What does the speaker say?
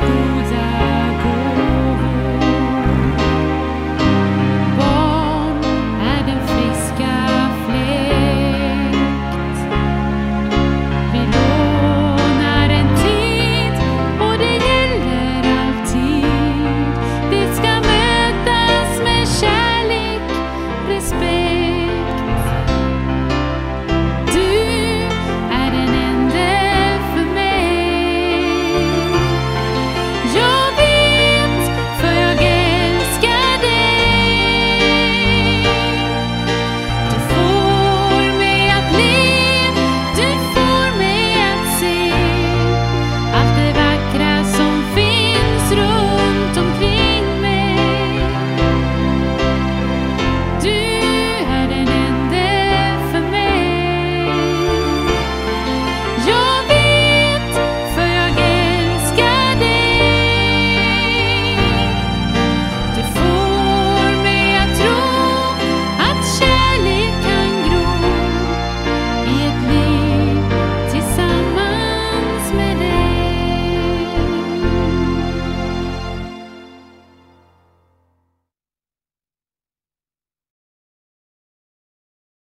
school.